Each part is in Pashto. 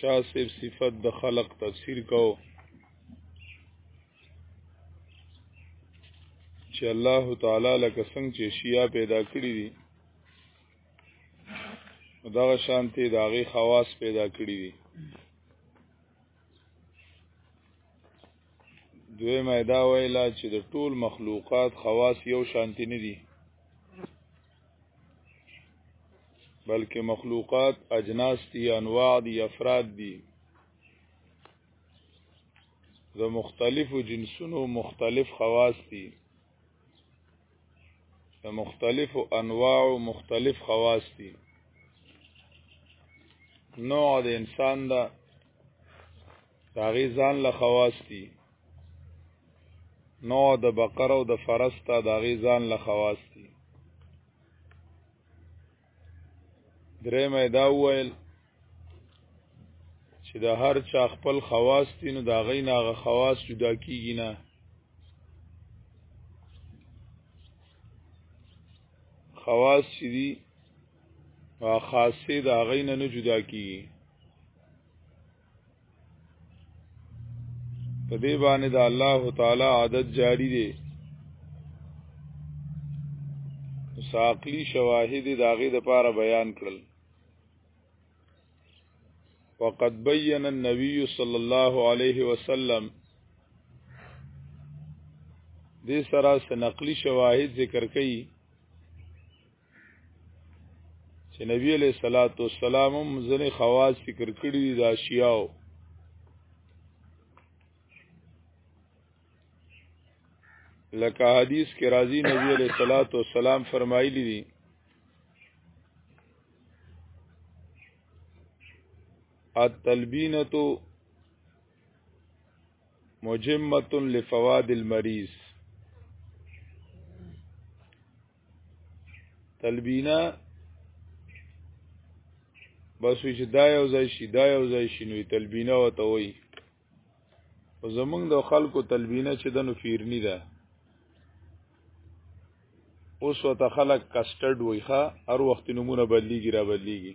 شاه صاحب صفت د خلق تفسیر کو چې الله تعالی لکه څنګه چې شیا پیدا کړی دي دغه شانته د هغه خواص پیدا کړی دي دوی ما دا ویلا چې د ټول مخلوقات خواص یو شانتی نه دي بلکې مخلوقات اجناس دي انواع دي افراد دي د مختلفو جنسونو مختلف خواص دي د مختلفو انواع مختلف خواص دي نوع د انسان ده داغي ځان له خواص دي نو د بقر او د فرس ته داغي ځان له خواص دي درې مې دا وویل چې د هر چا خپل خواص دي نو دا غي ناغه خواص جدا کیږي نه خواص چې دي او خاصه دا غي نه نه جدا کیږي په دې باندې د الله تعالی عادت جاری دی ساقلی شواهد داغه د پاره بیان کړل وقد بين النبي صلى الله عليه وسلم دې سره سنقلی شواهد ذکر کړي چې نبی علیہ الصلوۃ والسلام هم ځنې خواص ذکر کړی دي دا شیاو لکه حدیث کې راځي نبی علیہ الصلوۃ والسلام فرمایلی دي التلبینه مجمه لفواد المریض تلبینا بس وی چې دا یو ځای شي دا یو ځای شي نو تلبینا وته وي او زمونږ د خلکو تلبینا چې د نو فیرنی ده اوس وته خلک کسټرډ وای ښا هر وخت نمونه بدلیږي را بدلیږي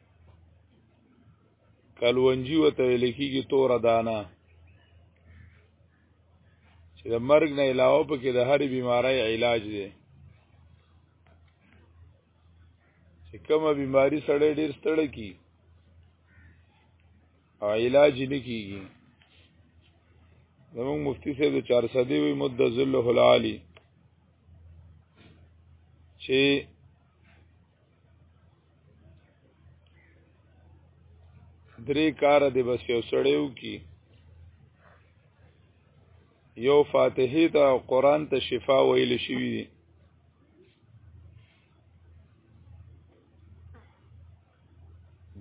کلونجی وته ویل کیږي تور دانا چې د مرګ نه علاوه پکې د هرې بیماری علاج دی چې کومه بیماری سړی ډیر ستړی کی او علاج نه کیږي زموږ مفتی صاحب د 400 وی مد ذل العالی چې درې کار دی بس یو سړیو کی یو فاتحه ته قران ته شفا ویل شوی دی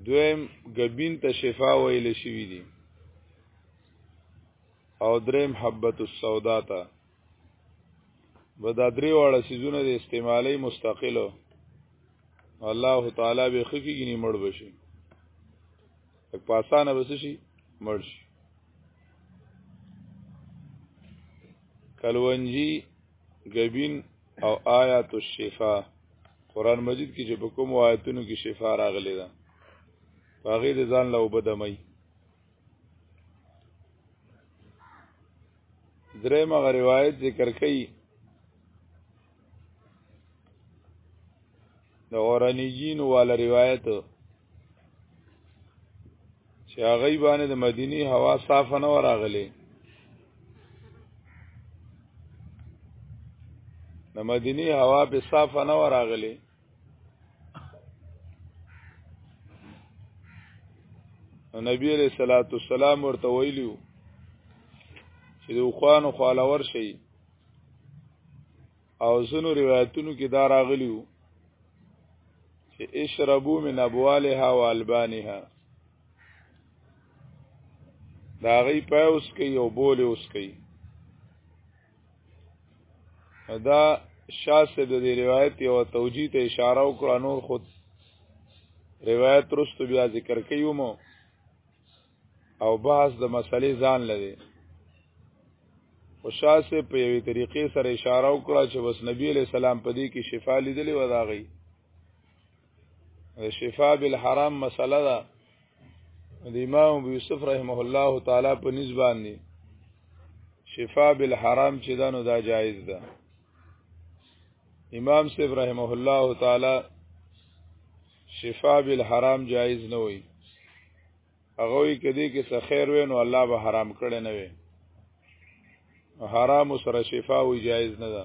دویم غبین ته شفا ویل شوی دی او دریم حبت السودا ته به دا درې واړه سيزونه د استعمالي مستقلو الله تعالی به خکې غني مړ بشي تک پاسانه بس شي مړ شي کلونجی غبین او آیات الشفا قران مجید کې چې په کوم آیتونو کې شفا راغلي ده هغه د ځان له وبدمای درې مغه روایت ذکر کړي د اورانیجین والا روایت چې هغه باندې د مدینی هوا صاف نه وراغله د مدینی هوا به صاف نه وراغله نبی علیہ الصلوۃ والسلام ورته ویلو چې د خوانو خالور شي او زنو روایتونو کې دا راغلیو چې اشربو من ابوالها والبانها دا غي پاوس کوي او بوله اوس کوي دا شاسه د دې روایت یو توجیه ته اشاره وکړه نور خود روایت رستو بیا ذکر کیوم او بحث د مسلې ځان لري او شاسه په یوې طریقې سره اشاره وکړه چې بس نبی علی سلام په دې کې شفا لیدلې و دا غي د شفا بالحرام مسله ده د امام ابو یوسف رحمه الله تعالی په نسبت دی شفا بالحرام چې دا نو دا جایز ده امام صاحب رحمه الله تعالی شفا بالحرام جایز نه وي هغه یې کدی کې څه خیر وې نو الله به حرام کړي نه وي حرام سره شفا وي جایز نه ده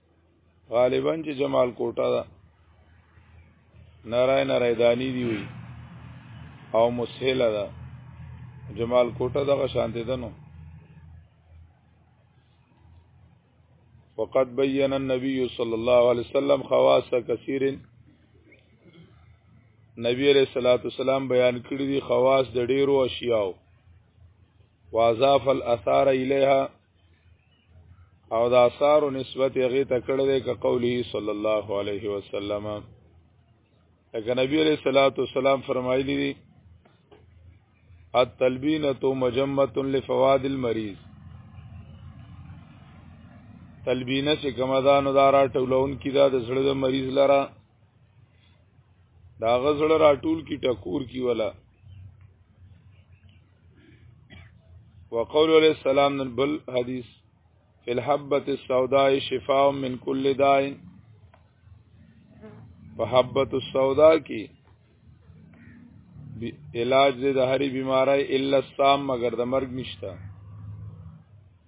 غالبا چې جمال کوټه ده نارای نارای دانی دی وی او مسهله ده جمال کوټه دغه شانته ده نو وقد بين النبي صلى الله عليه وسلم خواص كثير نبی علیہ الصلوۃ والسلام بیان کړی دي خواص د ډیرو اشیاء واضاف الاثار الیها او د آثار نسبت هغه ته کړی دی که قوله صلی الله علیه وسلم لکه نبی علیہ الصلوۃ والسلام فرمایلی دی التلبینه مجمه لفواد المریض تلبینه چې کومه ده نو دا راټولون کی دا د زړه د مریض لره دا غزل راټول کی ټکور کی ولا وقول علیہ السلام نن بل حدیث فی الحبت السوداء شفاء من کل داء فحبت السوداء کی علاج د هری بیماری الا السام مگر د مرګ نشته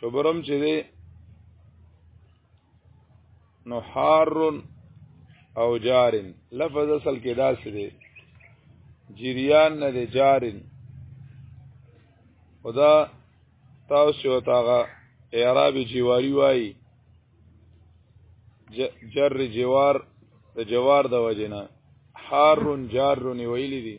شبرم چې دی نو حار او جارن لفظ اصل کې داسې دی جریان نه دی جارن خدا تاسو او تاغه اعراب جواری وای جر جوار د جوار د وجنه حار جار ویلی دی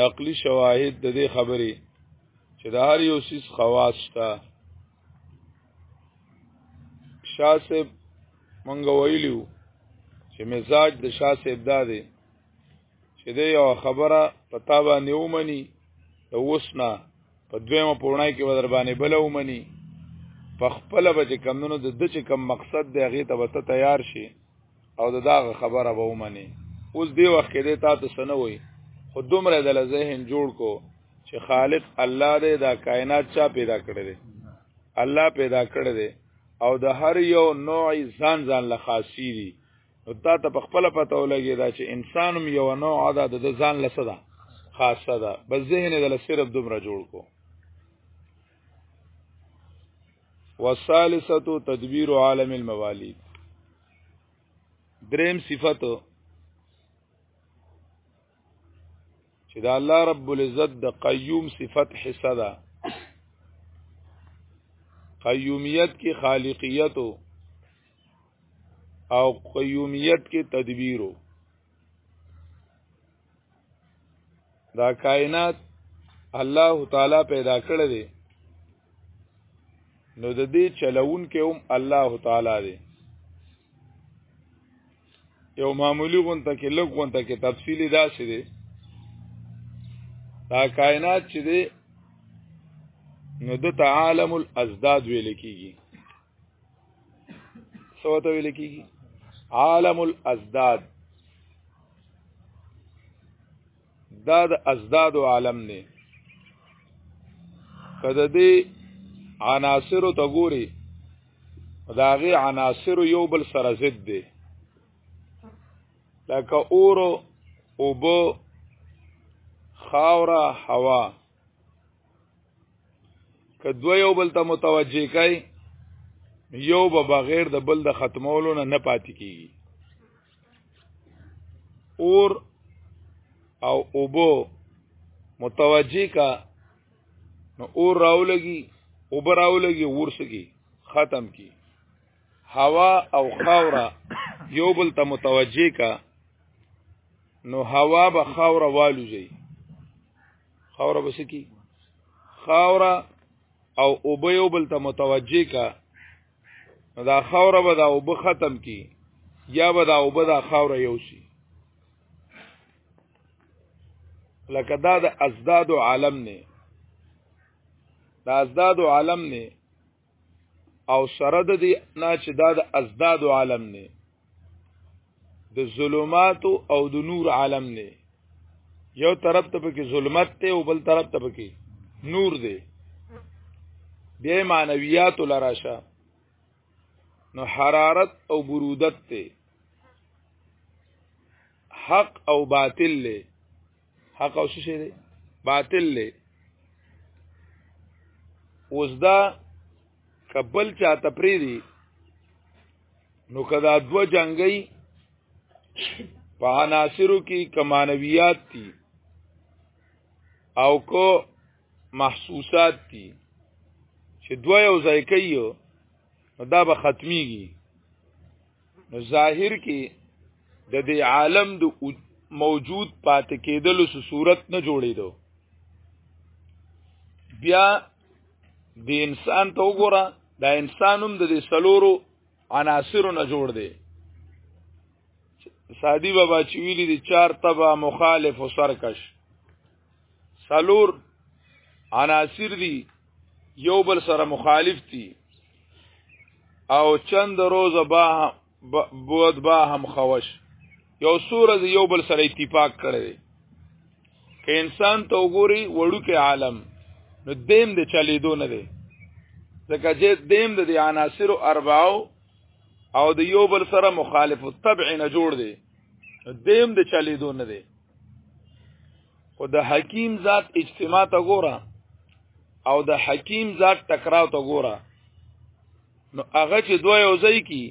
نقلی شواهد د دې خبرې چې د هر یو سیس خواص شته شاه صاحب مونږ ویلیو چې مزاج د شاه صاحب دا دی چې د یو خبره پتا باندې ومني د وسنا په دویمه پورنای کې ودر باندې بل ومني په خپل به چې کمونو د د چې کم مقصد دی هغه ته وته تیار شي او د داغه خبره به ومني اوس دی وخت کې دی تا ته سنوي خو دومره د ذهن جوړ کو چې خالق الله دې دا کائنات چا پیدا کړی دی الله پیدا کړی دی او د هر یو نوع ځان ځان له خاصی دي نو تا ته په خپل پته ولګی دا چې انسانم یو نوع ده د ځان لسه ده خاصه ده بس ذهن دې له صرف دومره جوړ کو والثالثه تدبیر عالم الموالید دریم صفت چې د الله رب العزت د قیوم صفت حصہ ده قیومیت کې خالقیت او قیومیت کې تدبیرو دا کائنات الله تعالی پیدا کړی دی نو د دې چلون کې هم الله تعالی دی یو معمولی غونته کې لږ غونته کې تفصیلی داسې دی دا کائنات چې دی نو د تعالم الازداد ویل کیږي سوته ویل کیږي عالم الازداد دا د ازداد عالم نه کده دې عناصر ته ګوري داغه عناصر یو بل سره ضد دي لکه اورو اوبو خاوره هوا که دوی یو بل ته متوجه کای یو به بغیر د بل د ختمولو نه نه پاتې کیږي اور او اوبو متوجه کا نو اور راولګي اوبه راولګي ورسګي ختم کی هوا او خاورا یو بل ته متوجه کا نو هوا به خاورا والوځي خاور بس کی خاور او اوبه یو بل ته متوجه کا دا خاور به دا اوبه ختم کی یا به دا اوبه دا خاور یو شي لکه دا د ازداد عالم نه دا ازداد عالم نه او سره د دې نه چې دا د ازداد عالم نه د ظلمات او د نور عالم نه یو طرف ته پکې ظلمت ته او بل طرف ته پکې نور دی بیا معنویات لراشه نو حرارت او برودت ته حق او باطل له حق او څه شي دی باطل دی اوس دا کبل چا تپری دی نو کدا دو جنگي په عناصرو کې کمانویات دي او کو محسوسات دي چې دوه یو ځای کوي نو دا به ختميږي نو ظاهر کې د دې عالم د موجود پاتې کېدلو سو صورت نه جوړېدو بیا د انسان ته وګوره دا انسانم د دې سلورو عناصرو نه جوړ دی سادی بابا چې ویلي دي چار تبا مخالف او سرکش سلور عناصر دي یو بل سره مخالف دي او چند روز با بود با هم خوش یو سورز یو بل سره اتفاق کړي که انسان ته وګوري وړو کې عالم نو دیم د چلیدو نه دی ځکه چې دیم د عناصر او اربعو او د یو بل سره مخالف الطبع نه جوړ دی دیم د چلیدو نه دی خو د حکیم ذات اجتماع ته ګوره او د حکیم ذات ټکراو ته ګوره نو هغه چې دوه یو ځای کی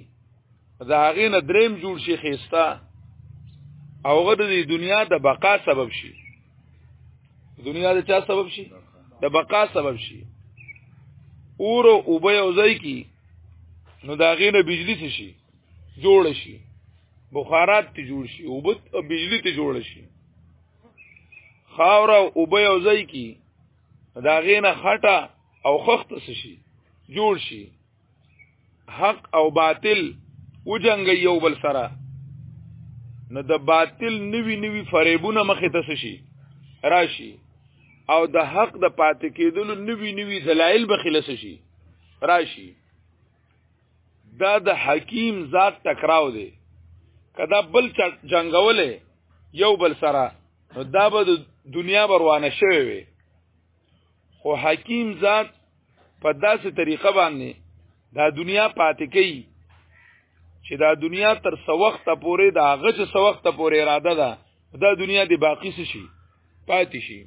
دا هغه نه دریم جوړ شي خيستا او هغه د دنیا د بقا سبب شي دنیا د چا سبب شي د بقا سبب شي اور او به یو ځای کی نو دا هغه نه بجلی شي جوړ شي بخارات ته جوړ شي او بت او بجلی ته جوړ شي خاور او به یو ځای کی دا غینه خټه او خخت شي جوړ شي حق او باطل وجنګ یو بل سره نو د باطل نوی نوی فریبونه مخه ته شي راشي او د حق د پاتې کېدلو نوی نوی دلایل به خلاص شي راشي دا د حکیم ذات ټکراو دی کدا بل جنگولې یو بل سره نو دا به د دنیا بروانه شوی وي خو حکیم ذات په داسې طریقه باندې دا دنیا پاتې کوي چې دا دنیا تر سوخته پورې دا غچ سوخته پورې اراده ده دا دنیا دی باقی شي پاتې شي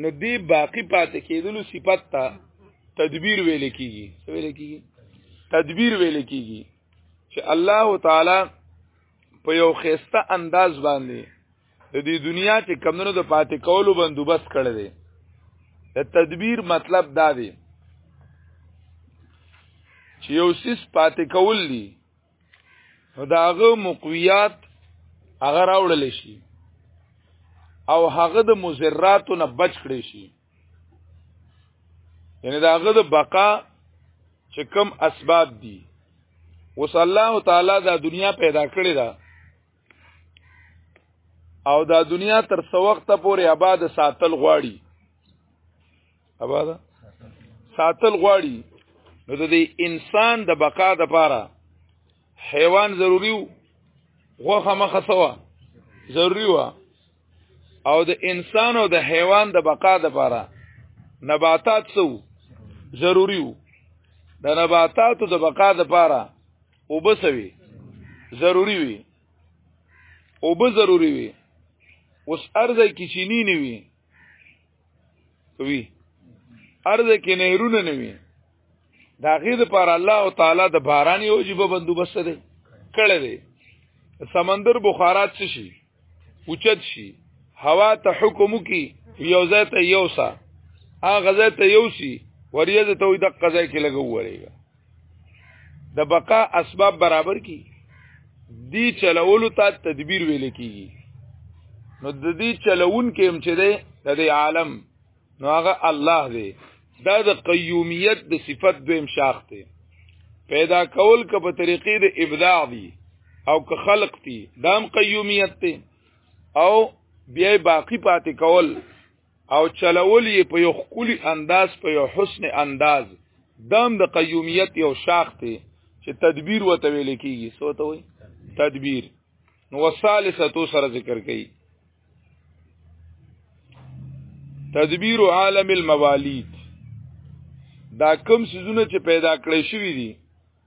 نو دی باقی پاتې کېدلو صفت ته تدبیر ویل کیږي څه ویل کیږي تدبیر ویل کیږي چې الله تعالی په یو خيسته انداز باندې د دې دنیا چې کمونو د پاتې کولو بندوبست کړی دی د تدبیر مطلب دا دی چې یو سیس پاتې کول دي نو دا هغه مقویات هغه راوړل شي او هغه د مزراتو نه بچ کړي شي یعنی دا هغه د بقا چې کم اسباب دي وصلی الله تعالی دا دنیا پیدا کړی دا او دا دنیا تر څو وخت پورې آباد ساتل غواړي ابا دا ساتل غواړي نو د انسان د بقا د پاره حیوان ضروری وو غوخه مخه سوا ضروری وا او د انسان او د حیوان د بقا د پاره نباتات سو ضروری وو د نباتاتو د بقا د پاره وبسوي ضروری وي وب ضروری وي اوس ارزه کې چینی نه وي وی ارض کې نهرونه نه وي دا غي د پر الله تعالی د باران یو جيب بندوبست دی کړه دی سمندر بخارات څه شي اوچت شي هوا ته حکم کی یو ځای ته یو سا هغه ځای ته یو شي وریځ ته وي د قضا کې لګو وريږي د بقا اسباب برابر کی دی چلولو ته تدبیر ویل کیږي نو د دې چلون کې هم چې دی د دې عالم نو هغه الله دی دا د قیومیت د صفت دویم شاخ دی پیدا کول که په طریقې د ابداع دی او که خلق دی دام قیومیت دی او بیا باقی پاتې کول او چلول یې په یو خولي انداز په یو حسن انداز دام د قیومیت یو شاخ دی چې تدبیر وته ویل کیږي سو ته وي تدبیر نو وسالسه تو سره ذکر کړي تدبیر عالم الموالید دا کم سيزونه چې پیدا کړی شوی دي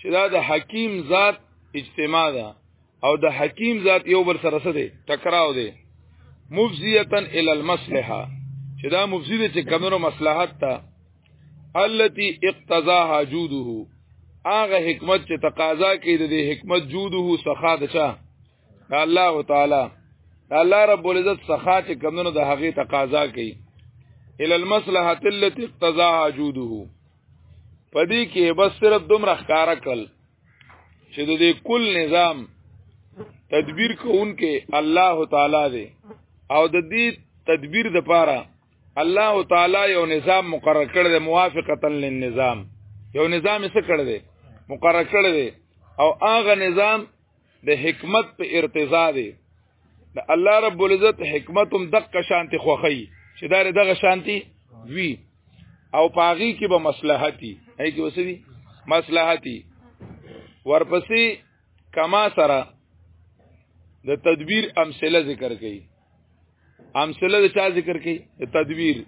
چې دا د حکیم ذات اجتماع ده او د حکیم ذات یو بل سره سره دی ټکراو دی مفزیتا ال المصلحه چې دا مفزی دی چې کمنو مصلحت ته التي اقتضاها جوده هغه حکمت چې تقاضا کوي د حکمت جوده سخا ده چا الله تعالی الله رب العزت سخا چې کمنو د هغه تقاضا کوي ال المصلحه التي اقتضاها جوده پدې کې بس صرف دومره ښکارا کړل چې د دې کل نظام تدبیر کوونکې الله تعالی دی او د دې تدبیر د پاره الله تعالی یو نظام مقرر کړی دی موافقتا للنظام یو نظام یې څه کړی دی مقرر کړی دی او هغه نظام د حکمت په ارتضا دی د الله رب العزت حکمت هم دغه شانتي خوخی چې دا دغه شانتي وی او پاغي کې به مصلحتي هي کې وسوي مصلحتي ورپسې کما سره د تدبیر امثله ذکر کړي امثله د چا ذکر کړي د تدبیر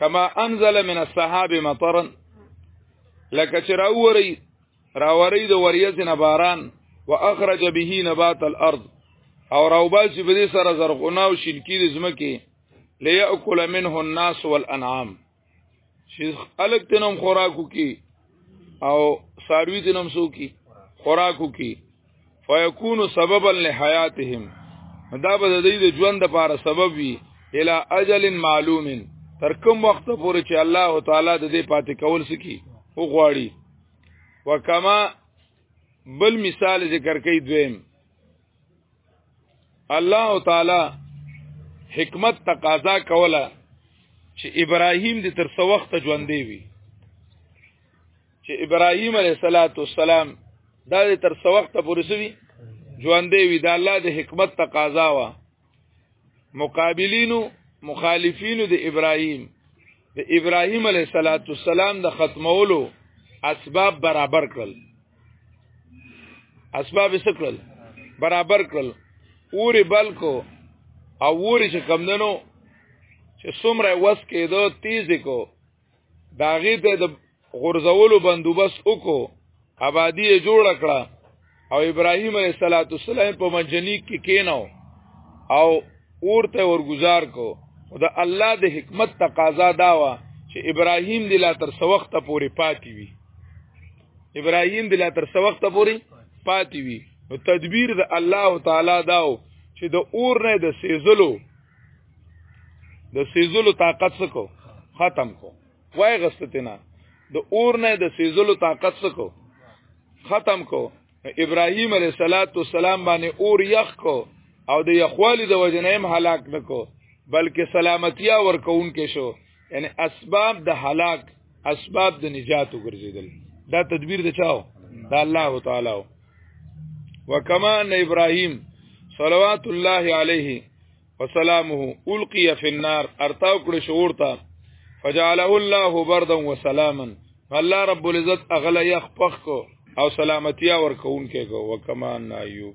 کما انزل من السحاب مطرا لکه چې راووري راوري د وریځ نه باران واخرج به نبات الارض او راوباسي په دې سره زرغونه او شینکی د زمکه ليأكل منه الناس والانعام شیخ الک تنم خوراکو کی او ساروی تنم سو کی خوراکو کی فیکون سببا لحیاتهم دا به د دې د ژوند لپاره سبب وي الی اجل معلوم تر کوم وخت پورې چې الله تعالی د دې پاتې کول سکی او غواړي وکما بل مثال ذکر کوي دویم الله تعالی حکمت تقاضا کوله چې ابراهیم دې تر څو وخت ژوندې وي چې ابراهيم عليه صلوات والسلام دا تر څو وخت پورې سوي ژوندې وي دا الله د حکمت تقاضا وا مقابلینو مخالفینو د ابراهيم د ابراهيم عليه صلوات والسلام د ختمولو اسباب برابر کړل اسباب یې کړل برابر کړل اوري بلکو او اوري چې کمندنو چې څومره وس کېدو تیز کو دا غي ته د غرزولو بندوبست وکړو آبادی یې جوړ کړه او ابراهیم علیه السلام په مجنی کې کیناو او اورته ورگزار کو او د الله د حکمت تقاضا دا و چې ابراهیم د لا تر سوخت پورې پاتې وي ابراهیم د لا تر سوخت پورې پاتې وي نو تدبیر د الله تعالی داو چې د اور نه د سیزلو د سیزلو طاقت سکو ختم کو وای غستتنا د اور نه د سیزلو طاقت سکو ختم کو ابراهیم علیه الصلاۃ والسلام باندې اور یخ کو او د یخوالی د وجنیم هلاک نکو بلکې سلامتیا ورکون کې شو یعنی اسباب د هلاک اسباب د نجات وګرځیدل دا تدبیر د چاو دا الله تعالی وکما ان ابراهیم صلوات الله علیه وسلامه القی فی النار ارتاو کړ شورتا فجعله الله بردا وسلاما الله رب العزت اغلا یخ پخ کو او سلامتی ور کون کې کو وکما ان ایوب